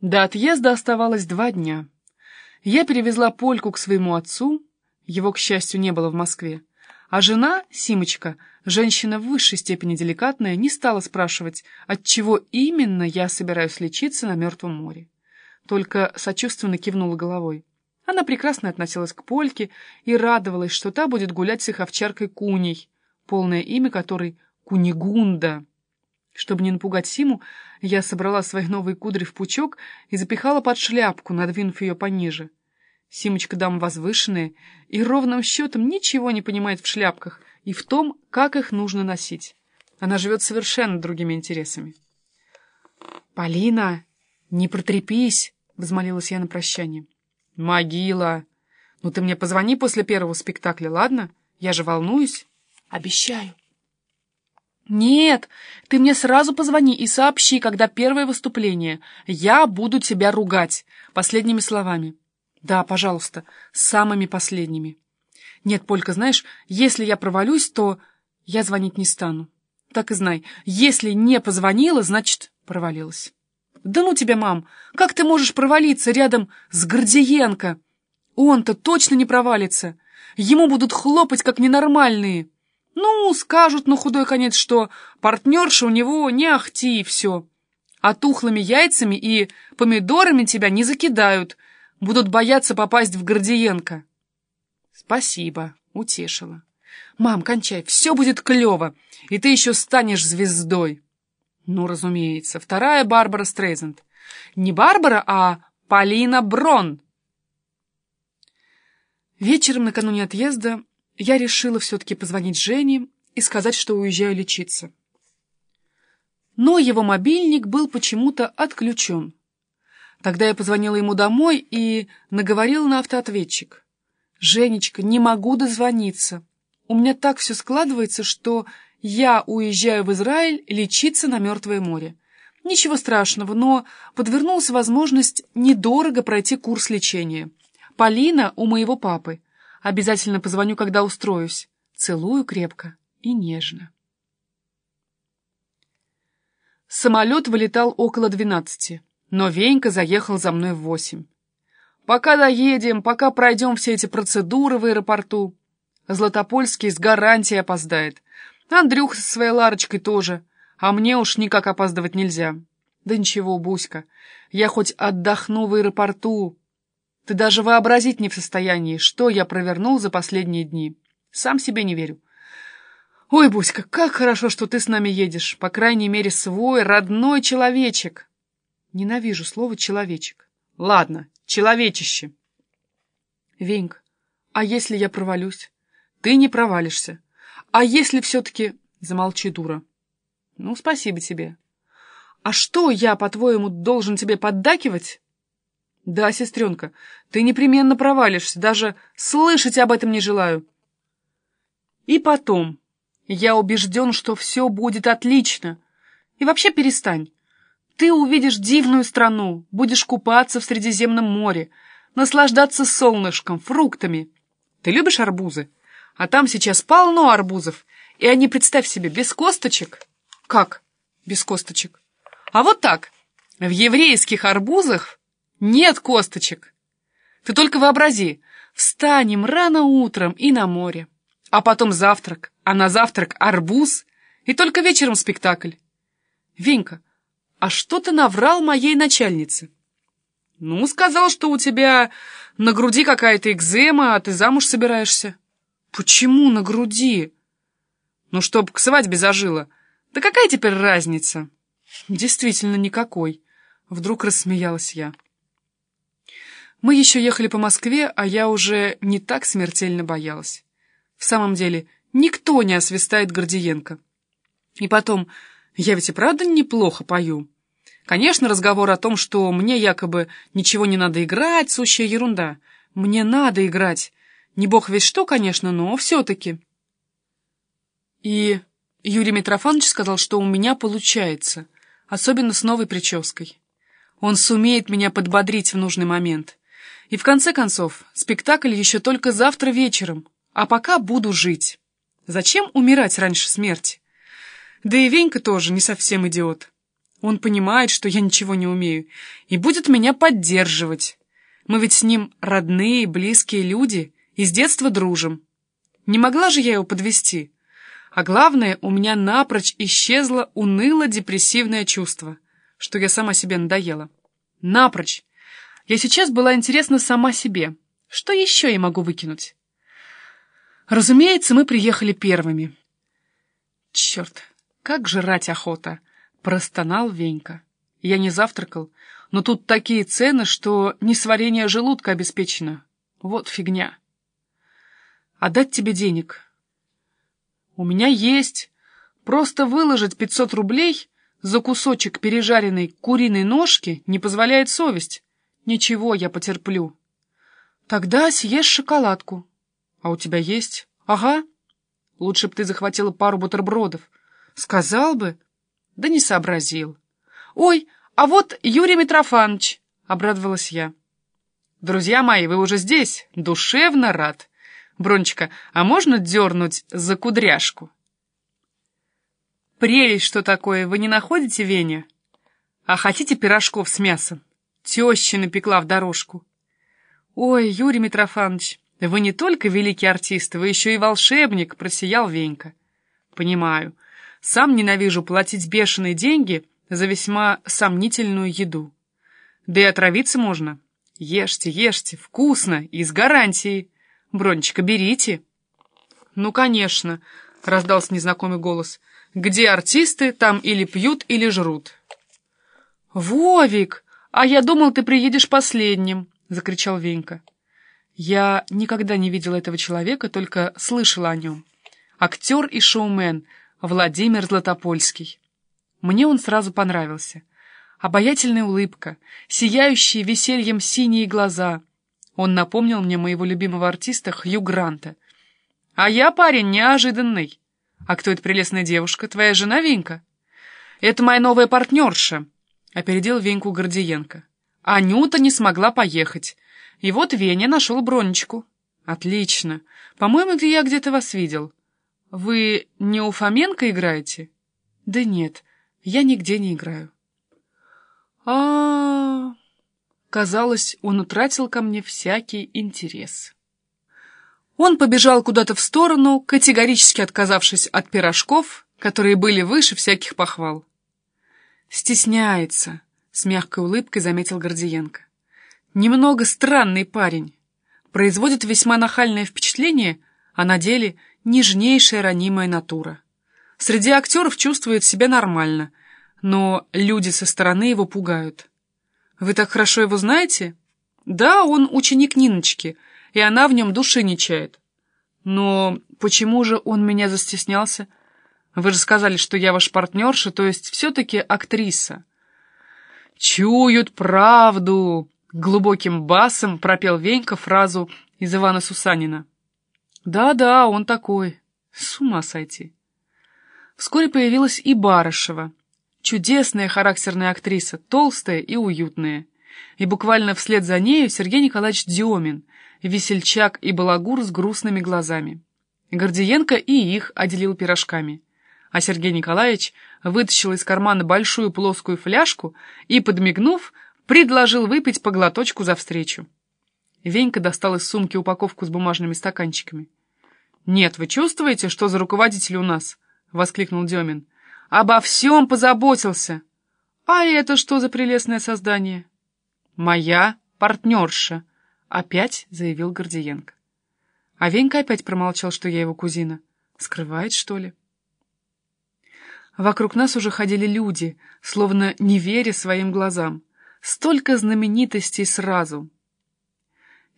До отъезда оставалось два дня. Я перевезла Польку к своему отцу, его, к счастью, не было в Москве, а жена, Симочка, женщина в высшей степени деликатная, не стала спрашивать, от чего именно я собираюсь лечиться на Мертвом море. Только сочувственно кивнула головой. Она прекрасно относилась к Польке и радовалась, что та будет гулять с их овчаркой Куней, полное имя которой Кунигунда. Чтобы не напугать Симу, я собрала свои новые кудри в пучок и запихала под шляпку, надвинув ее пониже. Симочка дам возвышенная и ровным счетом ничего не понимает в шляпках и в том, как их нужно носить. Она живет совершенно другими интересами. «Полина, не протрепись!» — взмолилась я на прощание. «Могила! Ну ты мне позвони после первого спектакля, ладно? Я же волнуюсь». «Обещаю». «Нет, ты мне сразу позвони и сообщи, когда первое выступление. Я буду тебя ругать. Последними словами». «Да, пожалуйста, самыми последними». «Нет, Полька, знаешь, если я провалюсь, то я звонить не стану. Так и знай, если не позвонила, значит, провалилась». «Да ну тебя, мам! Как ты можешь провалиться рядом с Гордиенко? Он-то точно не провалится. Ему будут хлопать, как ненормальные». Ну, скажут на худой конец, что партнерша у него не ахти и все. А тухлыми яйцами и помидорами тебя не закидают. Будут бояться попасть в Гордиенко. Спасибо, утешила. Мам, кончай, все будет клево, и ты еще станешь звездой. Ну, разумеется, вторая Барбара Стрейзенд. Не Барбара, а Полина Брон. Вечером накануне отъезда я решила все-таки позвонить Жене и сказать, что уезжаю лечиться. Но его мобильник был почему-то отключен. Тогда я позвонила ему домой и наговорила на автоответчик. «Женечка, не могу дозвониться. У меня так все складывается, что я уезжаю в Израиль лечиться на Мертвое море. Ничего страшного, но подвернулась возможность недорого пройти курс лечения. Полина у моего папы. Обязательно позвоню, когда устроюсь. Целую крепко и нежно. Самолет вылетал около двенадцати, но Венька заехал за мной в восемь. Пока доедем, пока пройдем все эти процедуры в аэропорту. Златопольский с гарантией опоздает. Андрюха со своей Ларочкой тоже. А мне уж никак опаздывать нельзя. Да ничего, Буська, я хоть отдохну в аэропорту, ты даже вообразить не в состоянии, что я провернул за последние дни. Сам себе не верю. Ой, Буська, как хорошо, что ты с нами едешь. По крайней мере, свой, родной человечек. Ненавижу слово «человечек». Ладно, человечище. Венька, а если я провалюсь? Ты не провалишься. А если все-таки... Замолчи, дура. Ну, спасибо тебе. А что, я, по-твоему, должен тебе поддакивать? Да, сестренка, ты непременно провалишься, даже слышать об этом не желаю. И потом, я убежден, что все будет отлично. И вообще перестань. Ты увидишь дивную страну, будешь купаться в Средиземном море, наслаждаться солнышком, фруктами. Ты любишь арбузы? А там сейчас полно арбузов, и они, представь себе, без косточек. Как без косточек? А вот так. В еврейских арбузах нет косточек. Ты только вообрази, встанем рано утром и на море, а потом завтрак, а на завтрак арбуз, и только вечером спектакль. Венька, а что ты наврал моей начальнице? Ну, сказал, что у тебя на груди какая-то экзема, а ты замуж собираешься. Почему на груди? Ну, чтоб к свадьбе зажила. Да какая теперь разница? Действительно, никакой. Вдруг рассмеялась я. Мы еще ехали по Москве, а я уже не так смертельно боялась. В самом деле, никто не освистает Гордиенко. И потом, я ведь и правда неплохо пою. Конечно, разговор о том, что мне якобы ничего не надо играть, сущая ерунда. Мне надо играть. Не бог весь что, конечно, но все-таки. И Юрий Митрофанович сказал, что у меня получается, особенно с новой прической. Он сумеет меня подбодрить в нужный момент. И в конце концов, спектакль еще только завтра вечером, а пока буду жить. Зачем умирать раньше смерти? Да и Венька тоже не совсем идиот. Он понимает, что я ничего не умею, и будет меня поддерживать. Мы ведь с ним родные, близкие люди, и с детства дружим. Не могла же я его подвести. А главное, у меня напрочь исчезло уныло-депрессивное чувство, что я сама себе надоела. Напрочь. Я сейчас была интересна сама себе. Что еще я могу выкинуть? Разумеется, мы приехали первыми. Черт, как жрать охота! Простонал Венька. Я не завтракал, но тут такие цены, что несварение желудка обеспечено. Вот фигня. Отдать тебе денег? У меня есть. Просто выложить 500 рублей за кусочек пережаренной куриной ножки не позволяет совесть. Ничего, я потерплю. Тогда съешь шоколадку. А у тебя есть? Ага. Лучше б ты захватила пару бутербродов. Сказал бы. Да не сообразил. Ой, а вот Юрий Митрофанович, обрадовалась я. Друзья мои, вы уже здесь. Душевно рад. Брончика, а можно дернуть за кудряшку? Прелесть, что такое, вы не находите, Веня? А хотите пирожков с мясом? Теща напекла в дорожку. Ой, Юрий Митрофанович, вы не только великий артист, вы еще и волшебник, просиял Венька. Понимаю. Сам ненавижу платить бешеные деньги за весьма сомнительную еду. Да и отравиться можно. Ешьте, ешьте, вкусно и с гарантией. Бронечка, берите. Ну, конечно, раздался незнакомый голос. Где артисты, там или пьют, или жрут. Вовик, а я думал, ты приедешь последним, закричал Венька. Я никогда не видела этого человека, только слышала о нем. Актер и шоумен Владимир Златопольский. Мне он сразу понравился. Обаятельная улыбка, сияющие весельем синие глаза — он напомнил мне моего любимого артиста Хью Гранта. «А я парень неожиданный. А кто эта прелестная девушка? Твоя жена Венька?» «Это моя новая партнерша», — опередил Веньку Гордиенко. «Анюта не смогла поехать. И вот Веня нашел бронечку». «Отлично. По-моему, я где-то вас видел. Вы не у Фоменко играете?» «Да нет, я нигде не играю». «А-а-а...» Казалось, он утратил ко мне всякий интерес. Он побежал куда-то в сторону, категорически отказавшись от пирожков, которые были выше всяких похвал. «Стесняется», — с мягкой улыбкой заметил Гордиенко. «Немного странный парень. Производит весьма нахальное впечатление, а на деле нежнейшая ранимая натура. Среди актеров чувствует себя нормально, но люди со стороны его пугают. «Вы так хорошо его знаете?» «Да, он ученик Ниночки, и она в нем души не чает». «Но почему же он меня застеснялся? Вы же сказали, что я ваш партнерша, то есть все-таки актриса». «Чуют правду!» — глубоким басом пропел Венька фразу из Ивана Сусанина. «Да-да, он такой. С ума сойти». Вскоре появилась и Барышева — Чудесная характерная актриса, толстая и уютная. И буквально вслед за нею Сергей Николаевич Диомин, весельчак и балагур с грустными глазами. Гордиенко и их отделил пирожками. А Сергей Николаевич вытащил из кармана большую плоскую фляжку и, подмигнув, предложил выпить по глоточку за встречу. Венька достал из сумки упаковку с бумажными стаканчиками. «Нет, вы чувствуете, что за руководитель у нас?» — воскликнул Демин. Обо всем позаботился. А это что за прелестное создание? Моя партнерша, опять заявил Гордиенко. А Венька опять промолчал, что я его кузина. Скрывает, что ли? Вокруг нас уже ходили люди, словно не веря своим глазам. Столько знаменитостей сразу.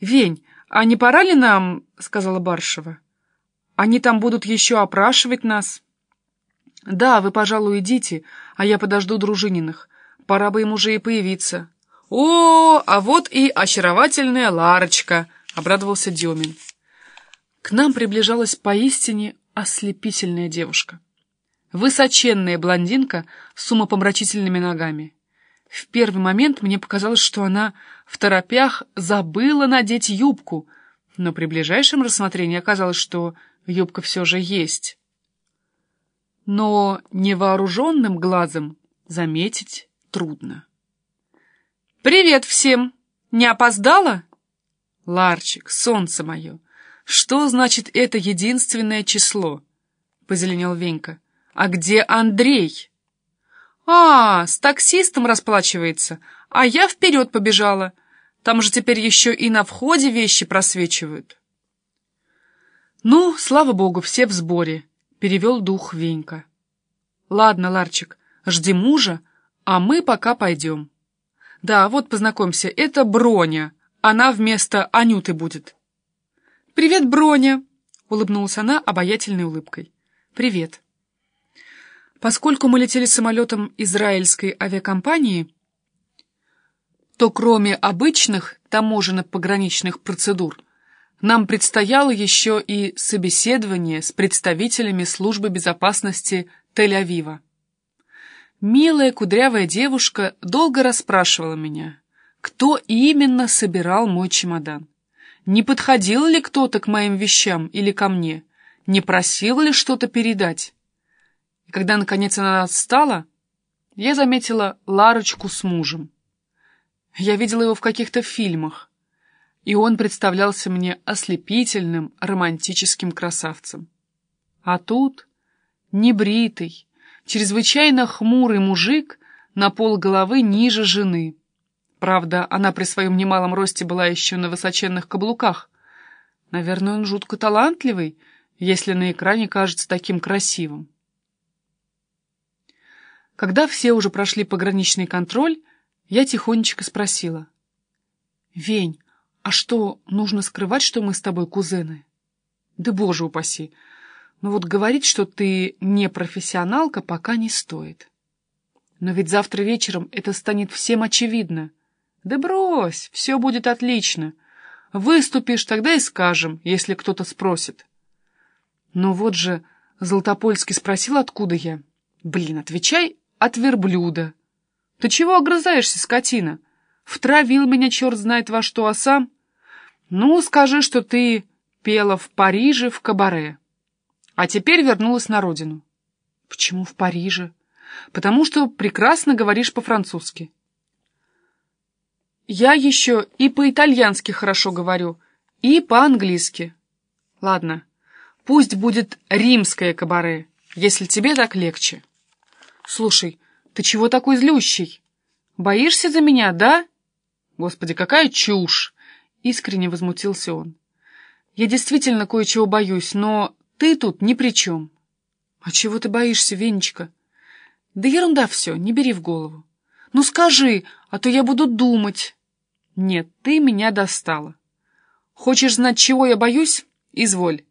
«Вень, а не пора ли нам, — сказала Баршева, — они там будут еще опрашивать нас?» «Да, вы, пожалуй, идите, а я подожду Дружининых. Пора бы им уже и появиться». «О, а вот и очаровательная Ларочка!» — обрадовался Демин. К нам приближалась поистине ослепительная девушка. Высоченная блондинка с умопомрачительными ногами. В первый момент мне показалось, что она в торопях забыла надеть юбку, но при ближайшем рассмотрении оказалось, что юбка все же есть но невооруженным глазом заметить трудно. «Привет всем! Не опоздала?» «Ларчик, солнце мое, что значит это единственное число?» — позеленел Венька. «А где Андрей?» «А, с таксистом расплачивается, а я вперед побежала. Там же теперь еще и на входе вещи просвечивают». «Ну, слава богу, все в сборе», — перевел дух Венька. «Ладно, Ларчик, жди мужа, а мы пока пойдем. Да, вот познакомься, это Броня, она вместо Анюты будет». «Привет, Броня!» — улыбнулась она обаятельной улыбкой. «Привет». Поскольку мы летели самолетом израильской авиакомпании, то кроме обычных таможенно-пограничных процедур, нам предстояло еще и собеседование с представителями службы безопасности Тель-Авива. Милая кудрявая девушка долго расспрашивала меня, кто именно собирал мой чемодан. Не подходил ли кто-то к моим вещам или ко мне? Не просил ли что-то передать? Когда, наконец, она отстала, я заметила Ларочку с мужем. Я видела его в каких-то фильмах, и он представлялся мне ослепительным, романтическим красавцем. А тут небритый, чрезвычайно хмурый мужик на пол головы ниже жены — Правда, она при своем немалом росте была еще на высоченных каблуках. Наверное, он жутко талантливый, если на экране кажется таким красивым. Когда все уже прошли пограничный контроль, я тихонечко спросила. «Вень, а что, нужно скрывать, что мы с тобой кузены?» «Да боже упаси! Но ну вот говорить, что ты не профессионалка, пока не стоит. Но ведь завтра вечером это станет всем очевидно». Да брось, все будет отлично. Выступишь, тогда и скажем, если кто-то спросит. Но вот же Золотопольский спросил, откуда я. Блин, отвечай от верблюда. Ты чего огрызаешься, скотина? Втравил меня черт знает во что, а сам... Ну, скажи, что ты пела в Париже в кабаре. А теперь вернулась на родину. Почему в Париже? Потому что прекрасно говоришь по-французски. Я еще и по-итальянски хорошо говорю, и по-английски. Ладно, пусть будет римское кабаре, если тебе так легче. Слушай, ты чего такой злющий? Боишься за меня, да? Господи, какая чушь! Искренне возмутился он. Я действительно кое-чего боюсь, но ты тут ни при чем. А чего ты боишься, Венечка? Да ерунда все, не бери в голову. Ну скажи, а то я буду думать. Нет, ты меня достала. Хочешь знать, чего я боюсь? Изволь.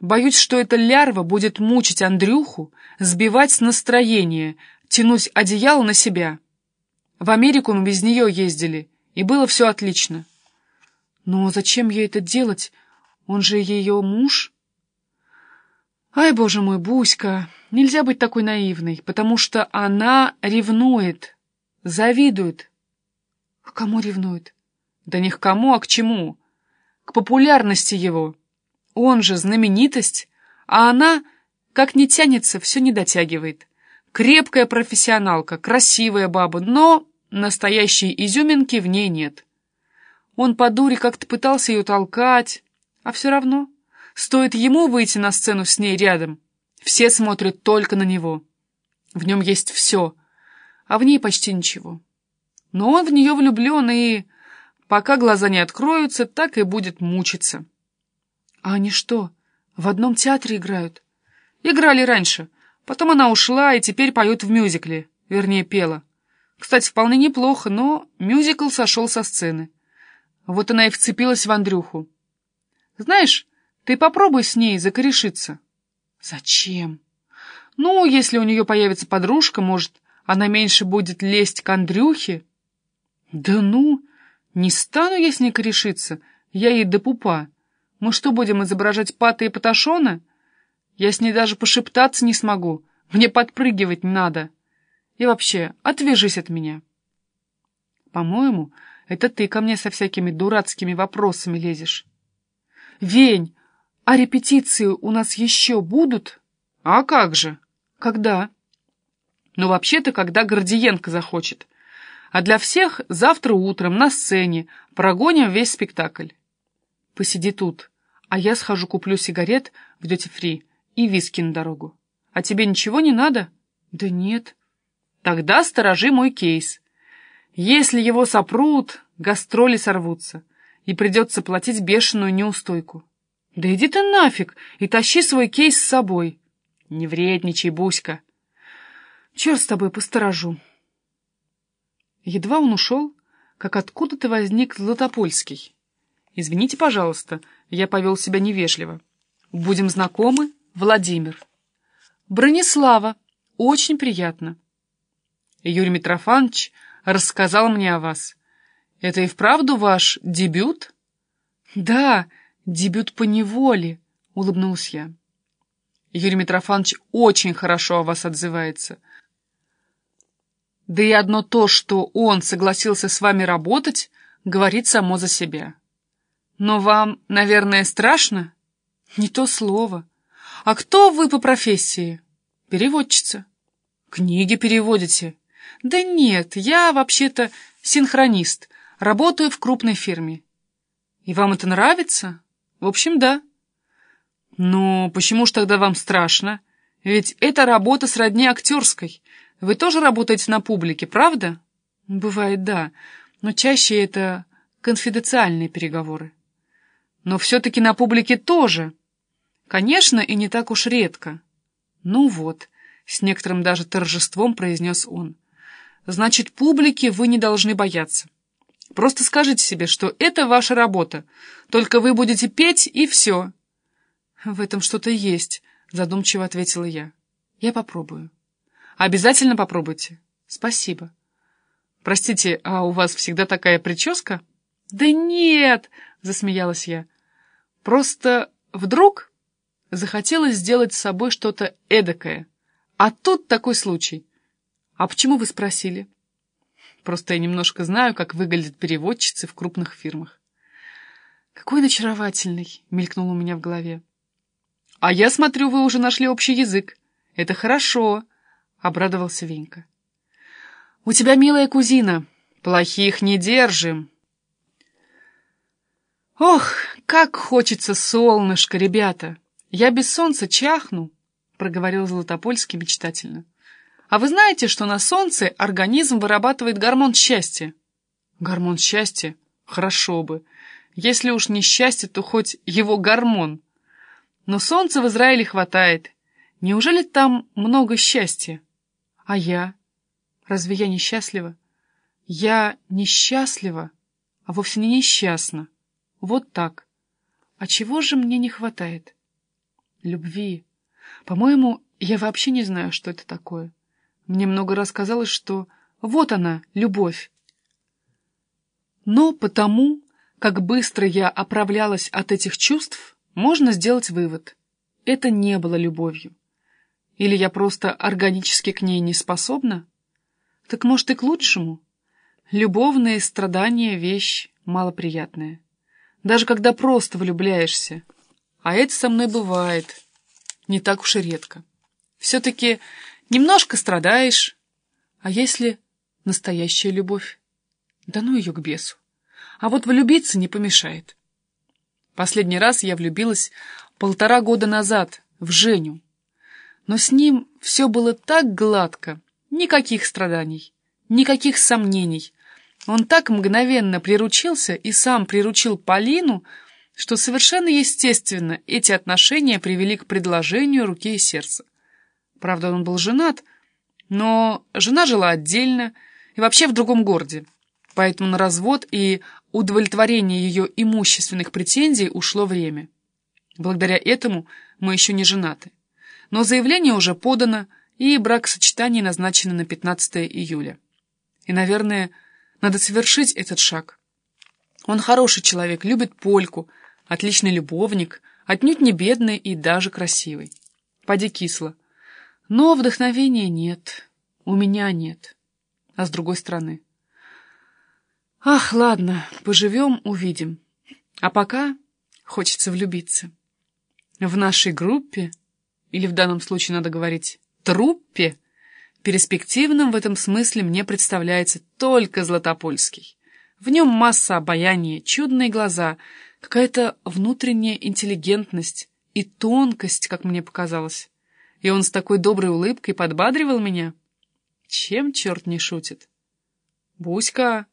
Боюсь, что эта лярва будет мучить Андрюху, сбивать с настроения, тянуть одеяло на себя. В Америку мы без нее ездили, и было все отлично. Но зачем ей это делать? Он же ее муж. Ай, боже мой, Буська, нельзя быть такой наивной, потому что она ревнует. Завидует. К кому ревнует? Да не к кому, а к чему? К популярности его. Он же знаменитость, а она, как не тянется, все не дотягивает. Крепкая профессионалка, красивая баба, но настоящей изюминки в ней нет. Он по дуре как-то пытался ее толкать, а все равно, стоит ему выйти на сцену с ней рядом, все смотрят только на него. В нем есть все, а в ней почти ничего. Но он в нее влюблен и, пока глаза не откроются, так и будет мучиться. А они что, в одном театре играют? Играли раньше. Потом она ушла и теперь поет в мюзикле, вернее, пела. Кстати, вполне неплохо, но мюзикл сошел со сцены. Вот она и вцепилась в Андрюху. Знаешь, ты попробуй с ней закорешиться. Зачем? Ну, если у нее появится подружка, может, она меньше будет лезть к Андрюхе, «Да ну! Не стану я с ней корешиться, я ей до пупа. Мы что, будем изображать Пата и Паташона? Я с ней даже пошептаться не смогу, мне подпрыгивать надо. И вообще, отвяжись от меня». «По-моему, это ты ко мне со всякими дурацкими вопросами лезешь». «Вень, а репетиции у нас еще будут?» «А как же?» «Когда?» Но вообще-то, когда Гордиенко захочет. А для всех завтра утром на сцене прогоним весь спектакль. Посиди тут, а я схожу куплю сигарет в Free и виски на дорогу. А тебе ничего не надо? Да нет. Тогда сторожи мой кейс. Если его сопрут, гастроли сорвутся, и придется платить бешеную неустойку. Да иди ты нафиг и тащи свой кейс с собой. Не вредничай, Буська. Черт с тобой, посторожу. Едва он ушел, как откуда-то возник Златопольский. Извините, пожалуйста, я повел себя невежливо. Будем знакомы, Владимир. Бронислава, очень приятно. Юрий Митрофанович рассказал мне о вас. Это и вправду ваш дебют? Да, дебют по неволе, улыбнулся я. Юрий Митрофанович очень хорошо о вас отзывается. Да и одно то, что он согласился с вами работать, говорит само за себя. Но вам, наверное, страшно? Не то слово. А кто вы по профессии? Переводчица. Книги переводите? Да нет, я вообще-то синхронист, работаю в крупной фирме. И вам это нравится? В общем, да. Но почему ж тогда вам страшно? Ведь это работа сродни актерской. Вы тоже работаете на публике, правда? Бывает, да, но чаще это конфиденциальные переговоры. Но все-таки на публике тоже. Конечно, и не так уж редко. Ну вот, с некоторым даже торжеством произнес он. Значит, публике вы не должны бояться. Просто скажите себе, что это ваша работа. Только вы будете петь, и все. В этом что-то есть, задумчиво ответила я. Я попробую. Обязательно попробуйте. Спасибо. Простите, а у вас всегда такая прическа? Да нет, засмеялась я. Просто вдруг захотелось сделать с собой что-то эдакое. А тут такой случай. А почему вы спросили? Просто я немножко знаю, как выглядят переводчицы в крупных фирмах. Какой он очаровательный, мелькнул у меня в голове. А я смотрю, вы уже нашли общий язык. Это хорошо, обрадовался Венька. У тебя милая кузина. Плохих не держим. Ох, как хочется солнышко, ребята. Я без солнца чахну, проговорил Златопольский мечтательно. А вы знаете, что на солнце организм вырабатывает гормон счастья? Гормон счастья? Хорошо бы. Если уж не счастье, то хоть его гормон. Но солнца в Израиле хватает. Неужели там много счастья? А я? Разве я несчастлива? Я несчастлива, а вовсе не несчастна. Вот так. А чего же мне не хватает? Любви. По-моему, я вообще не знаю, что это такое. Мне много раз казалось, что вот она, любовь. Но потому, как быстро я оправлялась от этих чувств, можно сделать вывод. Это не было любовью. Или я просто органически к ней не способна? Так может и к лучшему? Любовные страдания — вещь малоприятная. Даже когда просто влюбляешься. А это со мной бывает. Не так уж и редко. Все-таки немножко страдаешь. А если настоящая любовь? Да ну ее к бесу. А вот влюбиться не помешает. Последний раз я влюбилась полтора года назад в Женю. Но с ним все было так гладко, никаких страданий, никаких сомнений. Он так мгновенно приручился и сам приручил Полину, что совершенно естественно эти отношения привели к предложению руки и сердца. Правда, он был женат, но жена жила отдельно и вообще в другом городе, поэтому на развод и удовлетворение ее имущественных претензий ушло время. Благодаря этому мы еще не женаты. Но заявление уже подано, и бракосочетание назначено на 15 июля. И, наверное, надо совершить этот шаг. Он хороший человек, любит польку, отличный любовник, отнюдь не бедный и даже красивый. Поди кисло. Но вдохновения нет, у меня нет. А с другой стороны... Ах, ладно, поживем, увидим. А пока хочется влюбиться. В нашей группе, или в данном случае надо говорить труппе, Перспективным в этом смысле мне представляется только Златопольский. В нем масса обаяния, чудные глаза, какая-то внутренняя интеллигентность и тонкость, как мне показалось. И он с такой доброй улыбкой подбадривал меня. Чем черт не шутит? Буська,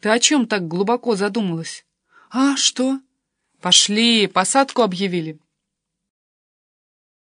ты о чем так глубоко задумалась? А, что? Пошли, посадку объявили.